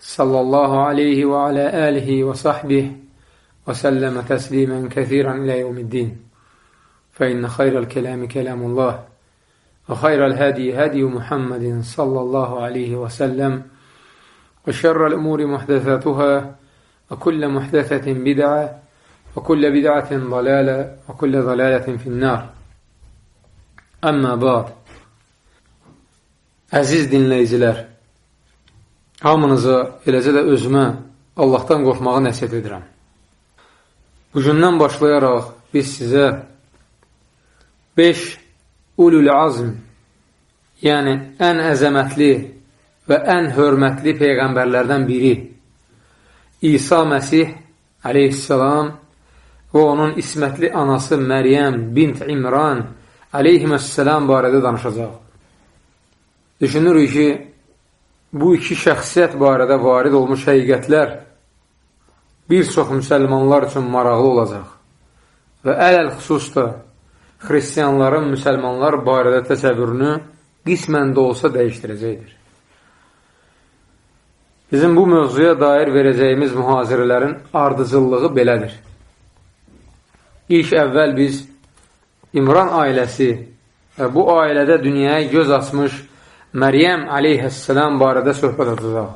صلى الله عليه وعلى آله وصحبه وسلم تسليما كثيرا إلى يوم الدين. فإن خير الكلام كلام الله وخير الهدي هدي محمد صلى الله عليه وسلم وشر الأمور محدثاتها وكل محدثة بدعة وكل بدعة ضلالة وكل ضلالة في النار. أما بعد Əziz dinləyicilər, hamınıza, eləcə də özümə Allahdan qorxmağı nəsib edirəm. Bugündən başlayaraq biz sizə 5 ulul azm, yəni ən əzəmətli və ən hörmətli peyğəmbərlərdən biri İsa Məsih aleyhissalam və onun ismətli anası Məryəm bint İmran aleyhissalam barədə danışacaq. Düşünürük ki, bu iki şəxsiyyət barədə varid olmuş həqiqətlər bir çox müsəlmanlar üçün maraqlı olacaq və ələl xüsusda xristiyanların müsəlmanlar barədə təsəvvürünü qismən də olsa dəyişdirəcəkdir. Bizim bu mövzuya dair verəcəyimiz mühazirələrin ardıcıllığı belədir. İlk əvvəl biz İmran ailəsi və bu ailədə dünyaya göz açmış Məryəm aleyhəssələm barədə söhbət edəcək.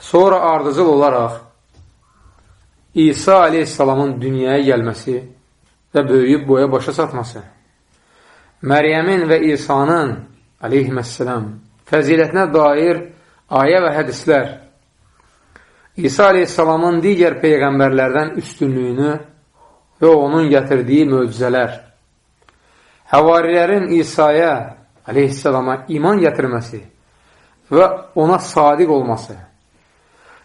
Sonra ardıcıl olaraq İsa aleyhissalamın dünyaya gəlməsi və böyüyüb boya başa çatması, Məryəmin və İsa'nın aleyhissalam fəzilətinə dair ayə və hədislər, İsa aleyhissalamın digər peyğəmbərlərdən üstünlüyünü və onun gətirdiyi möcüzələr, həvarilərin İsa'ya aleyhissalama iman gətirməsi və ona sadiq olması,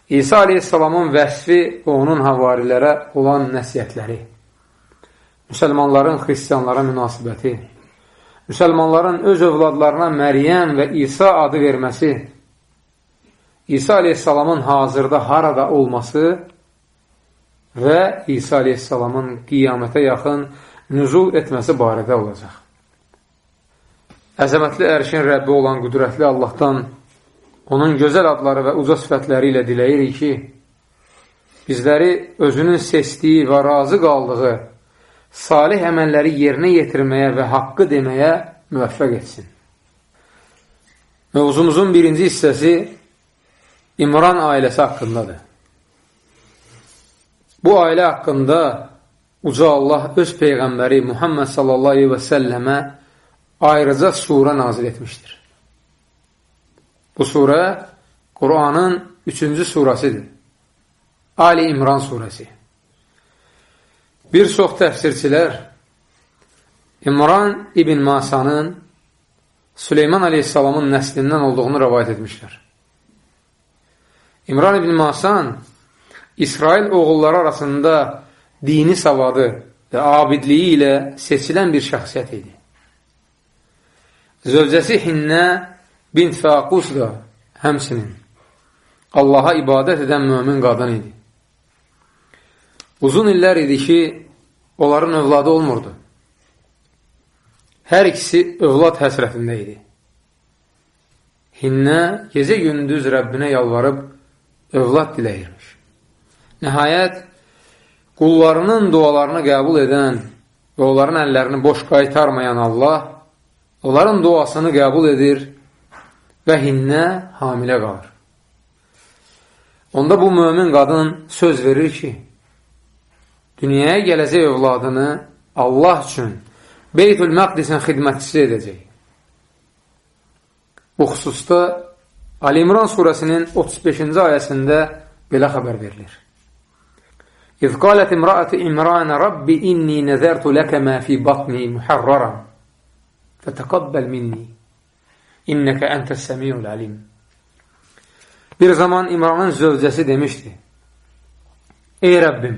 İsa aleyhissalamın vəsfi və onun havarilərə olan nəsiyyətləri, müsəlmanların xristiyanlara münasibəti, müsəlmanların öz övladlarına Məryəm və İsa adı verməsi, İsa aleyhissalamın hazırda harada olması və İsa aleyhissalamın qiyamətə yaxın nüzul etməsi barədə olacaq. Əzəmətli ərşin Rəbbi olan qüdrətli Allahdan onun gözəl adları və uca sifətləri ilə diləyirik ki, bizləri özünün seçdiyi və razı qaldığı salih əməlləri yerinə yetirməyə və haqqı deməyə müvəffəq etsin. Mövzumuzun birinci hissəsi İmran ailəsi haqqındadır. Bu ailə haqqında Uca Allah öz Peyğəmbəri Muhammed sallallahu aleyhi və səlləmə ayrıca surə nazil etmişdir. Bu surə Quranın üçüncü surəsidir. Ali İmran surəsi. Bir çox təfsirçilər İmran İbn Masanın Süleyman aleyhissalamın nəslindən olduğunu rəvayət etmişlər. İmran İbn Masan İsrail oğulları arasında dini savadı və abidliyi ilə seçilən bir şəxsiyyət idi. Zövcəsi Hinnə bint Fəqus da həmsinin Allaha ibadət edən mömin qadın idi. Uzun illər idi ki, onların övladı olmurdu. Hər ikisi övlad həsrətində idi. Hinnə gecə gündüz Rəbbinə yalvarıb övlad diləyirmiş. Nəhayət, qullarının dualarını qəbul edən və onların əllərini boş qaytarmayan Allah onların duasını qəbul edir və hinnə hamilə qalır. Onda bu mömin qadın söz verir ki, dünyaya gələcək övladını Allah üçün Beytül Məqdisin xidmətçisi edəcək. Bu xüsusda Ali İmran surəsinin 35-ci ayəsində belə xəbər verilir. İz qalət imraəti İmranə Rabbi inni nəzərtu ləkə mə fi batni muharraran Fətəqəbbəl minni. İnnəkə əntəs səmiyul əlim. Bir zaman İmranın zövcəsi demişdi, Ey Rəbbim,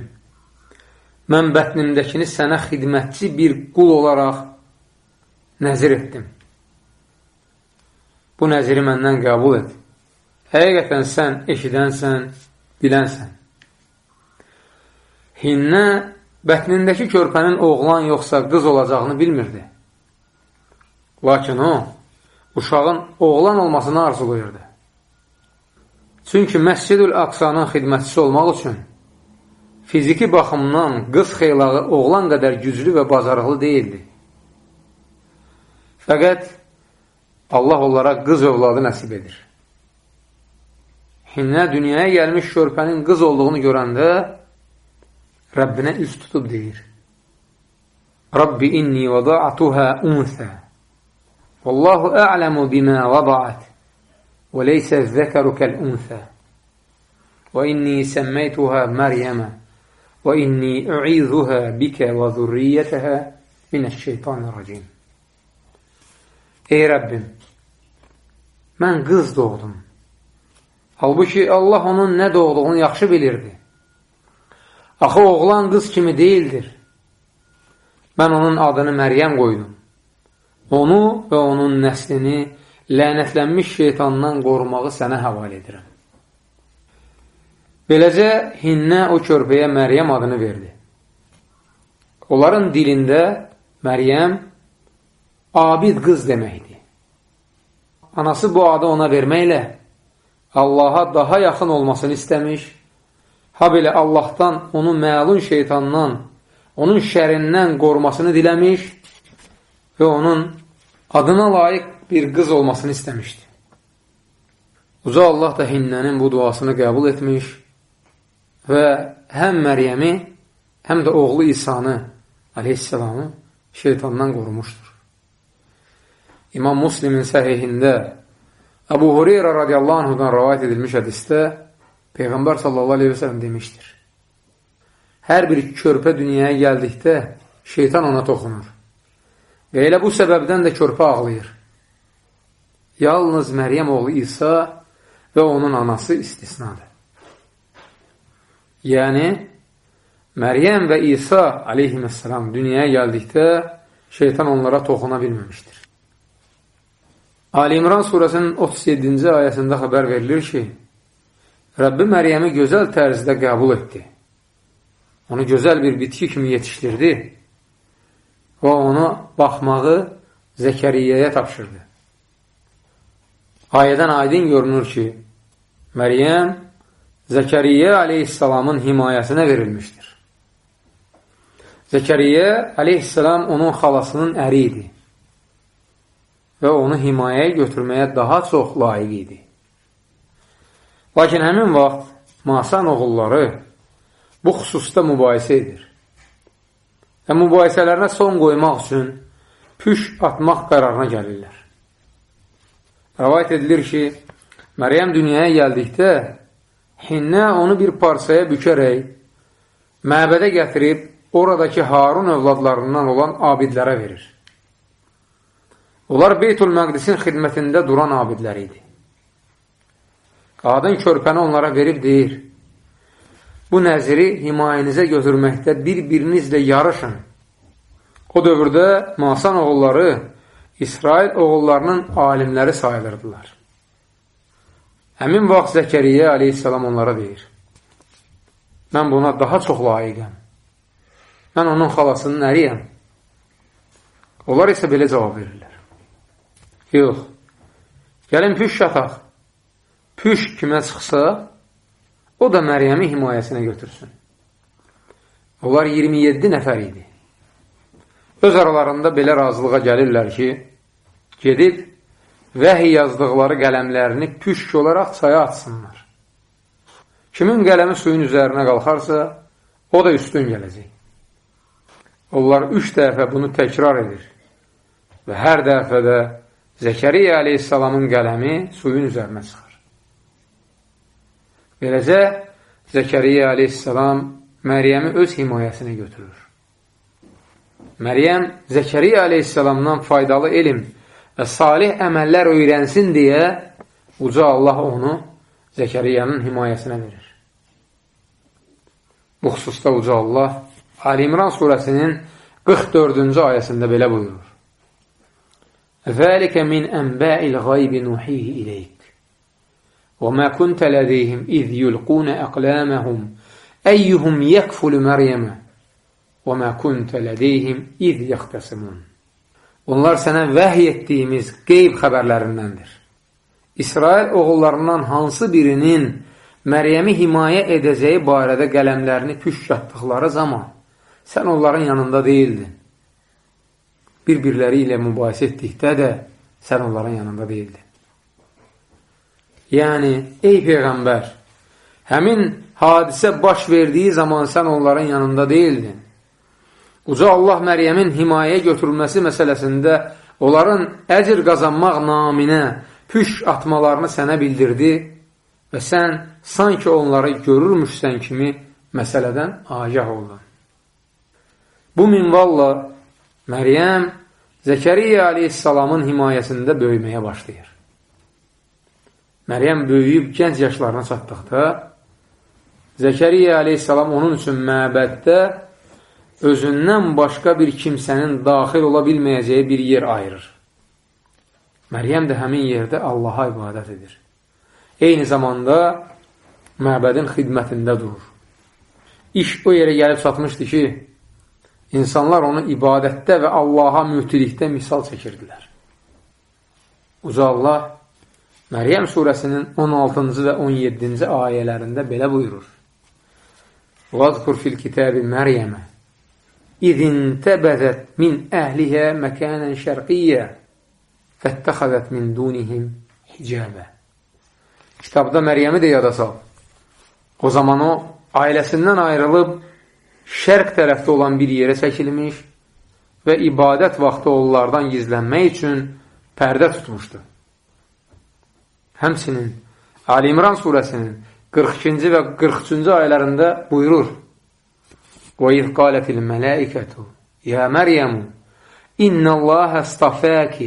mən bətnimdəkini sənə xidmətçi bir qul olaraq nəzir etdim. Bu nəziri məndən qəbul et. Həqiqətən sən eşidənsən, bilənsən. Hinnə bətnindəki körpənin oğlan yoxsa qız olacağını bilmirdi. Lakin o, uşağın oğlan olmasını arzulayırdı. Çünki Məscidül Aqsanın xidmətçisi olmaq üçün fiziki baxımdan qız xeylağı oğlan qədər güclü və bacarıqlı deyildi. Fəqət Allah onlara qız övladı nəsib edir. Hinnə dünyaya gəlmiş körpənin qız olduğunu görəndə Rəbbinə üz tutub deyir. Rabbi inni vada'atuha unsə Vallahu a'lamu bima vada'at və leysə zəkəru kəl-unsə və inni səmməytuha Məryəmə və inni u'izuha bikə və zürriyyətəhə minəşşeytanirracim. Ey Rəbbim, mən qız doğdum. Halbuki Allah onun nə doğduğunu yaxşı bilirdi. Axı oğlan qız kimi deyildir. Mən onun adını Məryəm qoydum. Onu və onun nəslini lənətlənmiş şeytandan qorumağı sənə həval edirəm. Beləcə, Hinnə o körpəyə Məryəm adını verdi. Onların dilində Məryəm abid qız deməkdir. Anası bu adı ona verməklə Allaha daha yaxın olmasını istəmiş Ha belə Allahdan onu məlun şeytandan, onun şərindən qorumasını diləmiş və onun adına layiq bir qız olmasını istəmişdi. Uca Allah da Hinnənin bu duasını qəbul etmiş və həm Məryəmi, həm də oğlu İsanı aleyhisselamı şeytandan qorumuşdur. İmam Muslimin səhihində Əbu Hureyra radiyallahu anhudan rəvayət edilmiş hədistə Peyğəmbər sallallahu aleyhi və sələm demişdir. Hər bir körpə dünyaya gəldikdə şeytan ona toxunur. Və elə bu səbəbdən də körpə ağlayır. Yalnız Məryəm oğlu İsa və onun anası istisnadır. Yəni, Məryəm və İsa aleyhissalam dünyaya gəldikdə şeytan onlara toxuna bilməmişdir. Ali İmran surəsinin 37-ci ayəsində xəbər verilir ki, Rəbbi Məryəmi gözəl tərzdə qəbul etdi. Onu gözəl bir bitki kimi yetişdirdi və onu baxmağı Zəkəriyyəyə tapşırdı. Ayədən aydın görünür ki, Məryəm Zəkəriyyə aleyhissalamın himayəsinə verilmişdir. Zəkəriyyə aleyhissalam onun xalasının əri idi və onu himayəyə götürməyə daha çox layiq idi. Lakin həmin vaxt Masan oğulları bu xüsusda mübahisə edir. Və mübahisələrinə son qoymaq üçün püş atmaq qərarına gəlirlər. Rəvayət edilir ki, Məryəm dünyaya gəldikdə Hinnə onu bir parsaya bükərək məbədə gətirib oradakı Harun övladlarından olan abidlərə verir. Onlar Beytul Məqdisin xidmətində duran abidlər idi. Qadın körpəni onlara verib deyir, bu nəziri himayənizə götürməkdə bir-birinizlə yarışın. O dövrdə Masan oğulları İsrail oğullarının alimləri sayılırdılar. Həmin vaxt Zəkəriyyə aleyhissalam onlara deyir, mən buna daha çox layiqəm. Mən onun xalasının əriyəm. Onlar isə belə cavab verirlər. Yox, gəlin püş yataq püş kimə çıxsa, o da Məryəmi himayəsinə götürsün. Onlar 27 nəfər idi. Öz aralarında belə razılığa gəlirlər ki, gedib vəhiy yazdıqları qələmlərini püşk olaraq çaya atsınlar. Kimin qələmi suyun üzərinə qalxarsa, o da üstün gələcək. Onlar üç dəfə bunu təkrar edir və hər dəfədə Zəkəriyyə aleyhissalamın qələmi suyun üzərinə çıxır. Beləcə, Zəkəriyyə aleyhissalam Məryəmi öz himayəsinə götürür. Məryəm Zəkəriyyə aleyhissalamdan faydalı elm və salih əməllər öyrənsin deyə uca Allah onu Zəkəriyyənin himayəsinə verir. Bu xüsusda Uca Allah Ali İmran surəsinin 44-cü ayəsində belə buyurur. Zəlikə min ənbə'il qaybi nuhihi iləyk. Kuntə lədeyhim iz yulqunə əqləməhum əyyuhum yəkfulu Məryəmə və mə kuntə lədeyhim iz yəxtəsimun. Onlar sənə vəhiy etdiyimiz qeyb xəbərlərindəndir. İsrail oğullarından hansı birinin Məryəmi himayə edəcəyi barədə qələmlərini püş yatdıqları zaman sən onların yanında deyildin. Bir-birləri ilə mübahisə etdikdə də sən onların yanında deyildin. Yəni, ey Peyğəmbər, həmin hadisə baş verdiyi zaman sən onların yanında deyildin. Uca Allah Məryəmin himayə götürülməsi məsələsində onların əcr qazanmaq naminə püş atmalarını sənə bildirdi və sən sanki onları görürmüşsən kimi məsələdən agah oldun. Bu minvalla Məryəm Zəkəriyyə aleyhissalamın himayəsində böyüməyə başlayır. Məryəm böyüyüb gənc yaşlarına çatdıqda Zəkəriyyə aleyhissalam onun üçün məbəddə özündən başqa bir kimsənin daxil ola bilməyəcəyi bir yer ayırır. Məryəm də həmin yerdə Allaha ibadət edir. Eyni zamanda məbədin xidmətində durur. İş o yerə gəlib çatmışdı ki, insanlar onu ibadətdə və Allaha mütilikdə misal çəkirdilər. Uca Allah Məryəm surəsinin 16-cı və 17-ci ayələrində belə buyurur. Vazkur fil kitabi Məryəmə İzin təbəzət min əhlihə məkənən şərqiyyə fəttəxəzət min dunihim hicabə Kitabda Məryəmi də yada sal. O zaman o, ailəsindən ayrılıb şərq tərəfdə olan bir yerə çəkilmiş və ibadət vaxtı onlardan gizlənmək üçün pərdə tutmuşdu. Həmsinin Ali İmran surəsinin 42-ci və 43-cü ayələrində buyurur وَإِذْ قَالَتِ الْمَلَائِكَةُ يَا مَرْيَمُ إِنَّ اللَّهَ اسْتَفَاكِ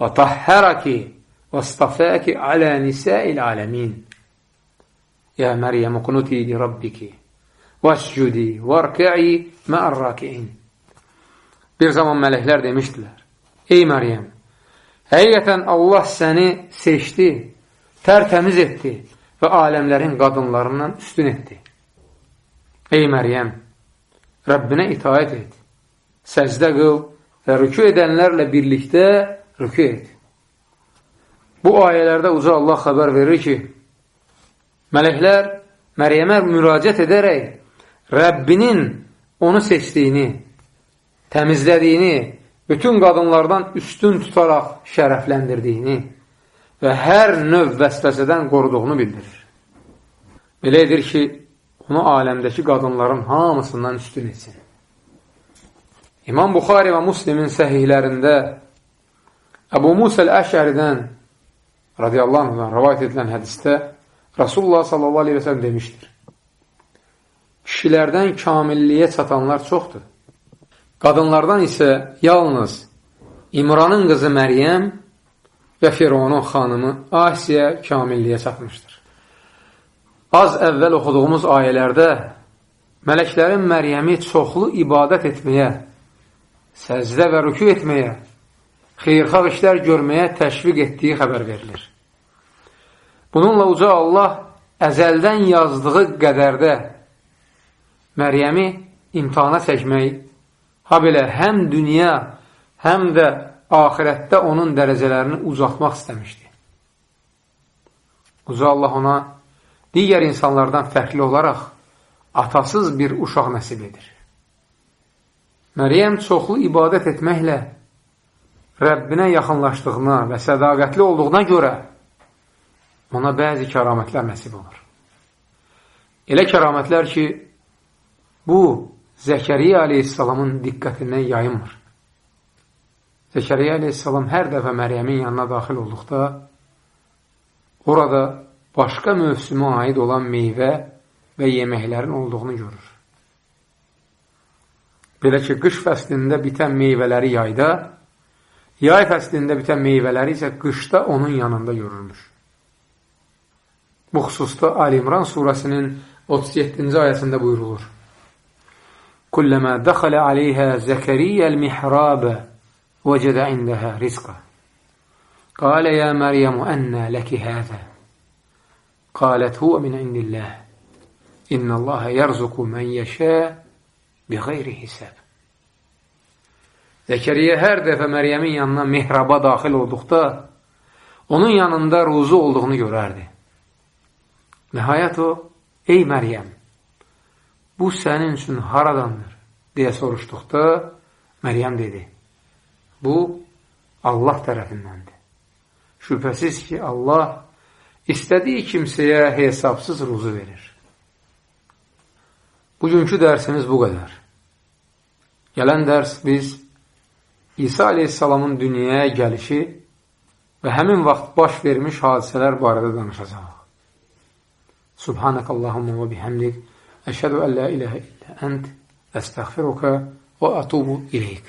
وطهرك واصطفاك على نساء العالمين يا مريم اقنتي لربك واسجudi varkə'i mə'ər-raki'in. Bir zaman mələklər demişdilər, Ey Məryəm, həqiqətən Allah səni seçdi, tərtəmiz etdi və aləmlərin qadınlarından üstün etdi. Ey Məryəm, Rəbbinə itaət et, səcdə qıl və rükü edənlərlə birlikdə rükü et. Bu ayələrdə uca Allah xəbər verir ki, mələklər Məryəmə müraciət edərək Rəbbinin onu seçdiyini, təmizlədiyini, bütün qadınlardan üstün tutaraq şərəfləndirdiyini və hər növ vəsvəsədən qoruduğunu bildirir. Belə edir ki, onu aləmdəki qadınların hamısından üstün etsin. İmam Buxari və Muslimin səhihlərində Əbu Musəl Əşəridən radiyallahu anhudan rəvayət edilən hədistə Rasulullah sallallahu aleyhi və sələm demişdir. Kişilərdən kamilliyə çatanlar çoxdur. Qadınlardan isə yalnız İmranın qızı Məryəm və Fironun xanımı Asiyə kamilliyə çatmışdır. Az əvvəl oxuduğumuz ayələrdə mələklərin Məryəmi çoxlu ibadət etməyə, səcdə və rükü etməyə, xeyrxalq işlər görməyə təşviq etdiyi xəbər verilir. Bununla uca Allah əzəldən yazdığı qədərdə Məryəmi imtihana çəkmək, ha belə həm dünya, həm də ahirətdə onun dərəcələrini uzatmaq istəmişdi. Uca Allah ona digər insanlardan fərqli olaraq atasız bir uşaq nəsib edir. Məryəm çoxlu ibadət etməklə Rəbbinə yaxınlaşdığına və sədaqətli olduğuna görə ona bəzi kəramətlər nəsib olur. Elə kəramətlər ki, bu Zəkəriyyə aleyhissalamın diqqətindən yayınmır. Zəkariya aleyhissalam hər dəfə Məryəmin yanına daxil olduqda, orada başqa mövsümə aid olan meyvə və yeməklərin olduğunu görür. Belə ki, qış fəslində bitən meyvələri yayda, yay fəslində bitən meyvələri isə qışda onun yanında görürmüş. Bu xüsusda Alimran surasının 37-ci ayəsində buyurulur. Kulləmə dəxələ aleyhə zəkəriyyəl mihrabə وجد عندها رزقا قال يا مريم أنى لك هذا قالت هو من عند الله إن الله يرزق من يشاء بغير hisab. Zəkəriyyə hər dəfə Məryəmin yanına mehraba daxil olduqda, onun yanında ruzu olduğunu görərdi. Nəhayət o, ey Məryəm, bu sənin üçün haradandır, deyə soruşduqda, Məryəm dedi, bu Allah tərəfindəndir. Şübhəsiz ki, Allah istədiyi kimsəyə hesabsız ruzu verir. Bugünkü dərsimiz bu qədər. Gələn dərs biz İsa aleyhissalamın dünyaya gəlişi və həmin vaxt baş vermiş hadisələr barədə danışacaq. Subhanəkallahumma və bihamdik əşhədu ən la iləhə illə ənd əstəğfiruka və atubu iləyik.